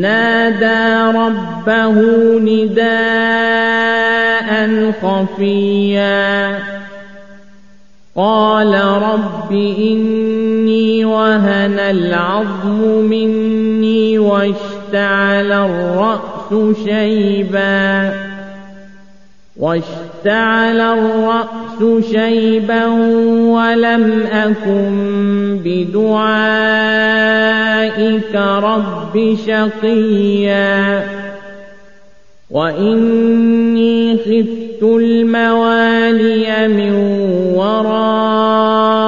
نادى ربه نداء خفيا. قال رب إني وهن العظم مني واشتعل الرأس شيبا. واشتعل الرأس شيبا ولم أكن بدعائك رب شقيا. وإني خفت الموالي من ورائي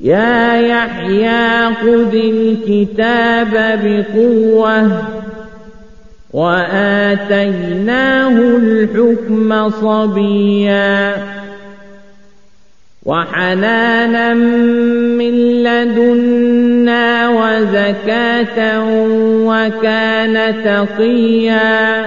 يا يحيى خذ الكتاب بقوة وآتيناه الحكم صبيا وحنانا من لدنا وزكاة وكان تقيا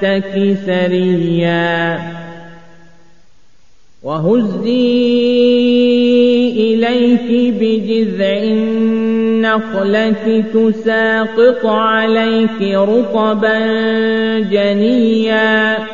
تحتك سريا وهزي إليك بجذع النخلة تساقط عليك رطبا جنيا.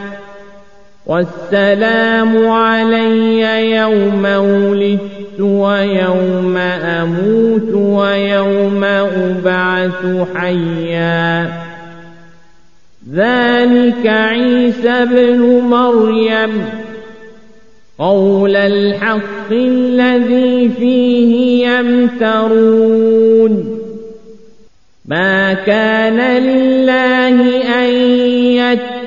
والسلام علي يوم ولدت ويوم أموت ويوم أبعث حيا. ذلك عيسى بن مريم. قول الحق الذي فيه يمترون. ما كان لله أن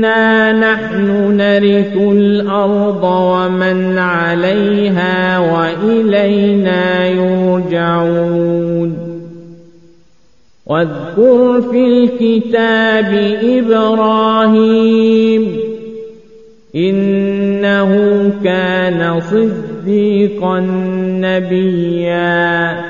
إنا نحن نرث الأرض ومن عليها وإلينا يرجعون واذكر في الكتاب إبراهيم إنه كان صديقا نبيا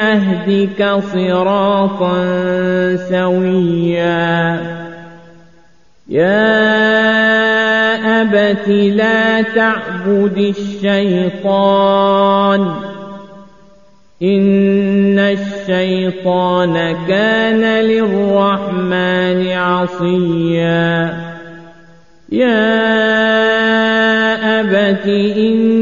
أهدك صراطا سويا. يا أبت لا تعبد الشيطان. إن الشيطان كان للرحمن عصيا. يا أبت إني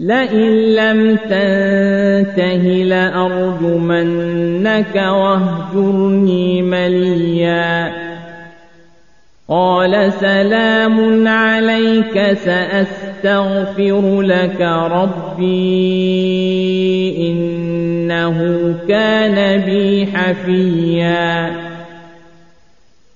لئن لم تنته لأرجمنك واهجرني مليا. قال سلام عليك سأستغفر لك ربي إنه كان بي حفيا.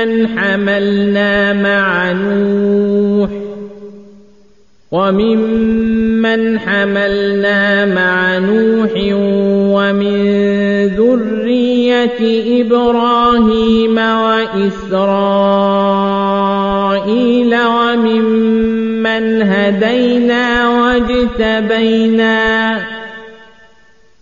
وممن حملنا مع نوح وممن حملنا مع نوح ومن ذرية إبراهيم وإسرائيل وممن هدينا واجتبينا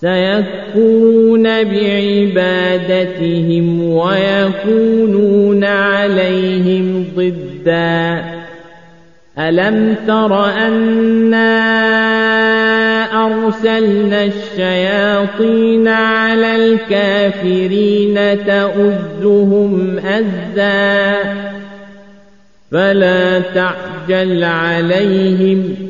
سيكفرون بعبادتهم ويكونون عليهم ضدا. ألم تر أنا أرسلنا الشياطين على الكافرين تؤذهم أزا؟ فلا تعجل عليهم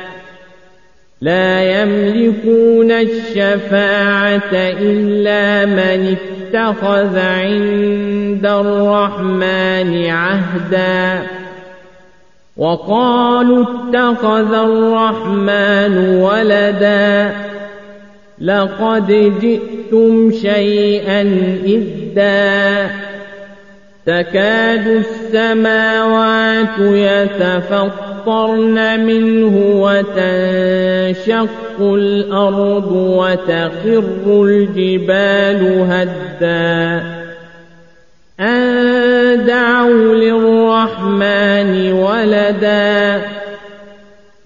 لا يملكون الشفاعة إلا من اتخذ عند الرحمن عهدا. وقالوا اتخذ الرحمن ولدا. لقد جئتم شيئا إدا تكاد السماوات يتفطرن منه وتنشق الأرض وتخر الجبال هدا. أن دعوا للرحمن ولدا.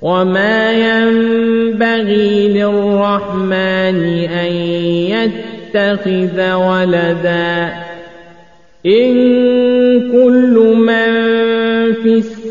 وما ينبغي للرحمن أن يتخذ ولدا. إن كل من في السماوات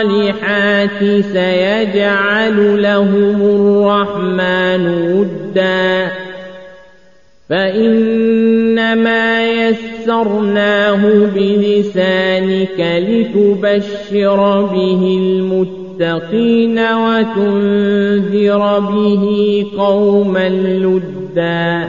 الصالحات سيجعل لهم الرحمن ودا فإنما يسرناه بلسانك لتبشر به المتقين وتنذر به قوما لدا